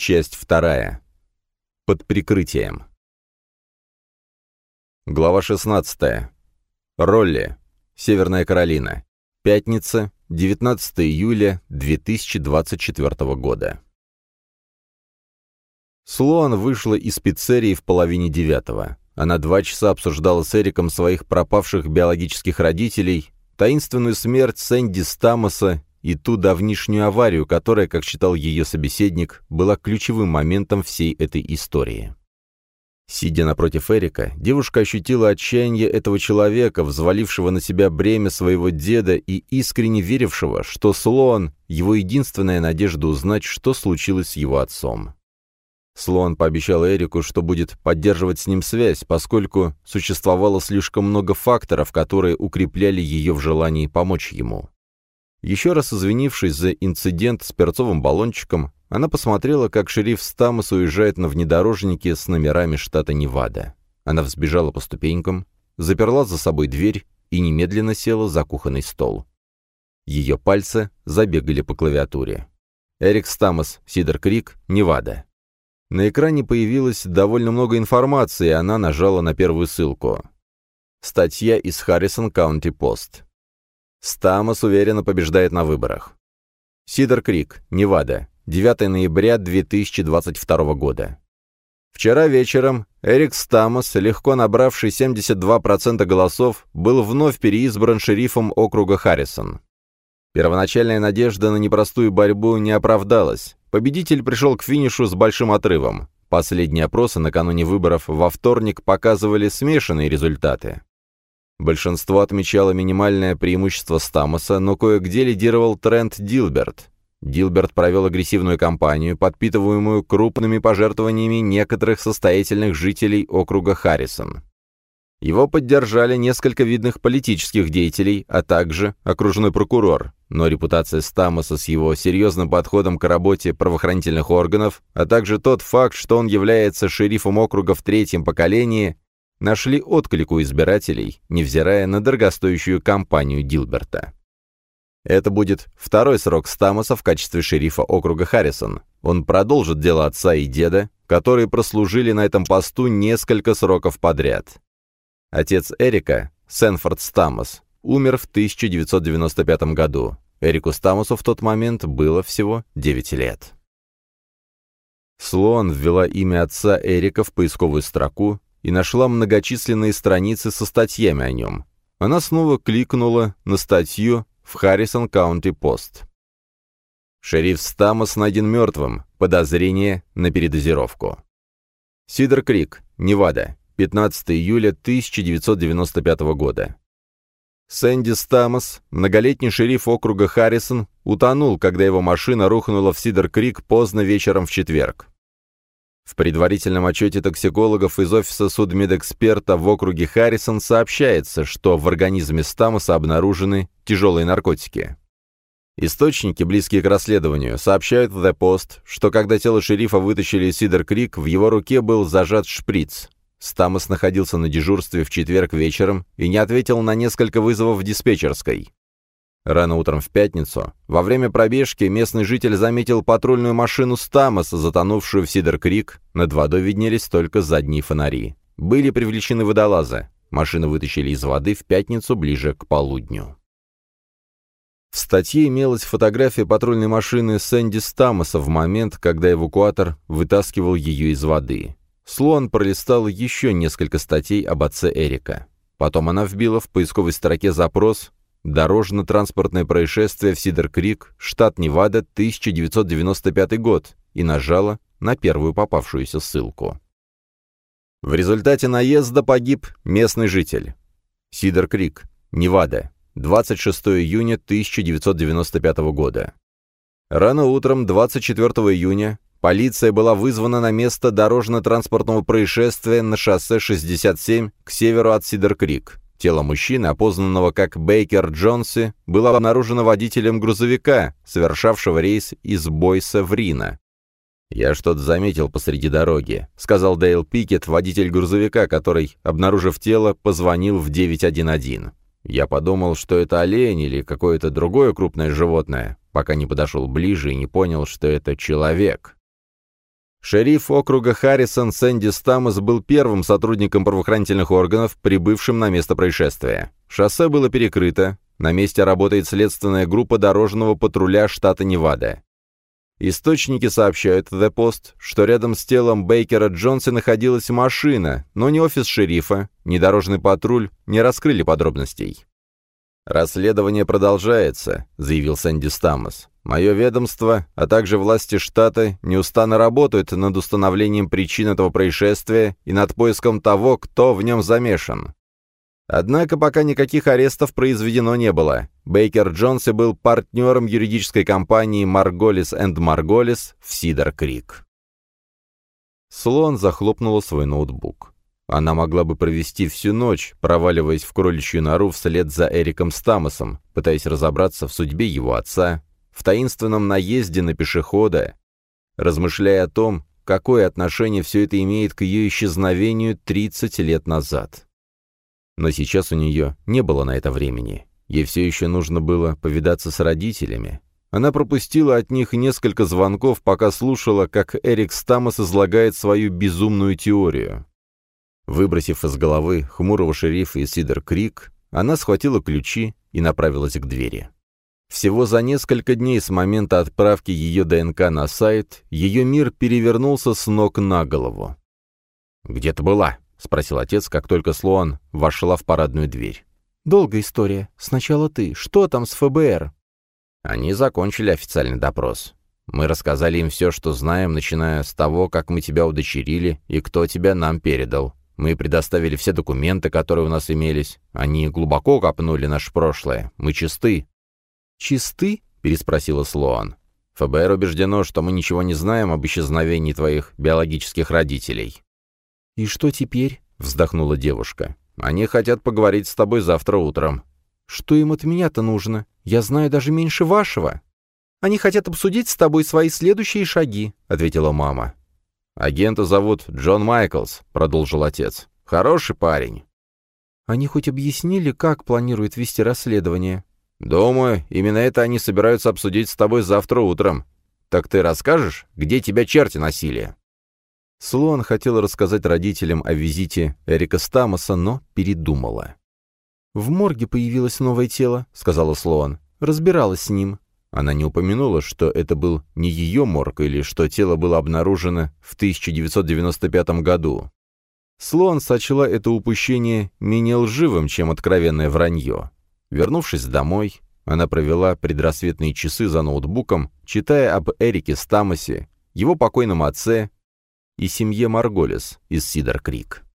Часть вторая. Под прикрытием. Глава 16. Ролли. Северная Каролина. Пятница, 19 июля 2024 года. Слоан вышла из пиццерии в половине девятого. Она два часа обсуждала с Эриком своих пропавших биологических родителей, таинственную смерть Сэнди Стамоса и ту давнишнюю аварию, которая, как считал ее собеседник, была ключевым моментом всей этой истории. Сидя напротив Эрика, девушка ощутила отчаяние этого человека, взвалившего на себя бремя своего деда и искренне верившего, что Слоан — его единственная надежда узнать, что случилось с его отцом. Слоан пообещал Эрику, что будет поддерживать с ним связь, поскольку существовало слишком много факторов, которые укрепляли ее в желании помочь ему. Еще раз извинившись за инцидент с перцовым баллончиком, она посмотрела, как шериф Стамос уезжает на внедорожнике с номерами штата Невада. Она взбежала по ступенькам, заперла за собой дверь и немедленно села за кухонный стол. Ее пальцы забегали по клавиатуре. Эрик Стамос, Сидер Крик, Невада. На экране появилось довольно много информации, и она нажала на первую ссылку. Статья из Харрисон Каунти Пост. Стамос уверенно побеждает на выборах. Сидер Крик, Невада, 9 ноября 2022 года. Вчера вечером Эрик Стамос, легко набравший 72% голосов, был вновь переизбран шерифом округа Харрисон. Первоначальная надежда на непростую борьбу не оправдалась. Победитель пришел к финишу с большим отрывом. Последние опросы накануне выборов во вторник показывали смешанные результаты. Большинство отмечало минимальное преимущество Стамоса, но кое-где лидировал тренд Дилберт. Дилберт провел агрессивную кампанию, подпитываемую крупными пожертвованиями некоторых состоятельных жителей округа Харрисон. Его поддержали несколько видных политических деятелей, а также окружной прокурор, но репутация Стамоса с его серьезным подходом к работе правоохранительных органов, а также тот факт, что он является шерифом округа в третьем поколении, нашли отклик у избирателей, невзирая на дорогостоящую кампанию Дилберта. Это будет второй срок Стамоса в качестве шерифа округа Харрисон. Он продолжит дело отца и деда, которые прослужили на этом посту несколько сроков подряд. Отец Эрика, Сенфорд Стамос, умер в 1995 году. Эрику Стамосу в тот момент было всего 9 лет. Слоан ввела имя отца Эрика в поисковую строку и нашла многочисленные страницы со статьями о нем. Она снова кликнула на статью в Харрисон Каунти Пост. Шериф Стамос найден мертвым. Подозрение на передозировку. Сидер Крик, Невада, 15 июля 1995 года. Сэнди Стамос, многолетний шериф округа Харрисон, утонул, когда его машина рухнула в Сидер-Крик поздно вечером в четверг. В предварительном отчете токсикологов из офиса судмедэксперта в округе Харрисон сообщается, что в организме Стамоса обнаружены тяжелые наркотики. Источники, близкие к расследованию, сообщают в The Post, что когда тело шерифа вытащили из Сидер-Крик, в его руке был зажат шприц. Стамос находился на дежурстве в четверг вечером и не ответил на несколько вызовов в диспетчерской. Рано утром в пятницу, во время пробежки, местный житель заметил патрульную машину Стамоса, затонувшую в Сидер-Крик. Над водой виднелись только задние фонари. Были привлечены водолазы. Машину вытащили из воды в пятницу ближе к полудню. В статье имелась фотография патрульной машины Сэнди Стамоса в момент, когда эвакуатор вытаскивал ее из воды. Слоан пролистал еще несколько статей об отце Эрика. Потом она вбила в поисковой строке запрос Дорожно-транспортное происшествие в Сидер-Крик, штат Невада, 1995 год, и нажала на первую попавшуюся ссылку. В результате наезда погиб местный житель. Сидер-Крик, Невада, 26 июня 1995 года. Рано утром 24 июня полиция была вызвана на место дорожно-транспортного происшествия на шоссе 67 к северу от Сидер-Крик. Тело мужчины, опознанного как Бейкер Джонси, было обнаружено водителем грузовика, совершавшего рейс из Бойса в Рино. «Я что-то заметил посреди дороги», — сказал Дейл Пикет, водитель грузовика, который, обнаружив тело, позвонил в 911. Я подумал, что это олень или какое-то другое крупное животное, пока не подошел ближе и не понял, что это человек. Шериф округа Харрисон Сэнди Стамос был первым сотрудником правоохранительных органов, прибывшим на место происшествия. Шоссе было перекрыто, на месте работает следственная группа дорожного патруля штата Невада. Источники сообщают The Post, что рядом с телом Бейкера Джонса находилась машина, но ни офис шерифа, ни дорожный патруль не раскрыли подробностей. «Расследование продолжается», — заявил Сэнди Стамос. «Мое ведомство, а также власти штата неустанно работают над установлением причин этого происшествия и над поиском того, кто в нем замешан. Однако пока никаких арестов произведено не было. Бейкер Джонси был партнером юридической компании «Марголис энд Марголис» в Сидер-Крик. Слон захлопнула свой ноутбук. Она могла бы провести всю ночь, проваливаясь в кроличью нору вслед за Эриком Стамосом, пытаясь разобраться в судьбе его отца, в таинственном наезде на пешехода, размышляя о том, какое отношение все это имеет к ее исчезновению 30 лет назад. Но сейчас у нее не было на это времени. Ей все еще нужно было повидаться с родителями. Она пропустила от них несколько звонков, пока слушала, как Эрик Стамос излагает свою безумную теорию. Выбросив из головы хмурого шерифа и Сидер Крик, она схватила ключи и направилась к двери. Всего за несколько дней с момента отправки ее ДНК на сайт, ее мир перевернулся с ног на голову. «Где ты была?» — спросил отец, как только Слоан вошла в парадную дверь. «Долгая история. Сначала ты. Что там с ФБР?» Они закончили официальный допрос. Мы рассказали им все, что знаем, начиная с того, как мы тебя удочерили и кто тебя нам передал. Мы предоставили все документы, которые у нас имелись. Они глубоко копнули наше прошлое. Мы чисты». «Чисты?» — переспросила Слоан. «ФБР убеждено, что мы ничего не знаем об исчезновении твоих биологических родителей». «И что теперь?» — вздохнула девушка. «Они хотят поговорить с тобой завтра утром». «Что им от меня-то нужно? Я знаю даже меньше вашего». «Они хотят обсудить с тобой свои следующие шаги», — ответила мама. «Агента зовут Джон Майклс», — продолжил отец. «Хороший парень». «Они хоть объяснили, как планируют вести расследование?» «Думаю, именно это они собираются обсудить с тобой завтра утром. Так ты расскажешь, где тебя черти носили?» Слоан хотела рассказать родителям о визите Эрика Стамоса, но передумала. «В морге появилось новое тело», — сказала Слоан. «Разбиралась с ним. Она не упомянула, что это был не ее морг или что тело было обнаружено в 1995 году. Слоан сочла это упущение менее лживым, чем откровенное вранье. Вернувшись домой, она провела предрассветные часы за ноутбуком, читая об Эрике Стамосе, его покойном отце и семье Марголес из Сидер-Крик.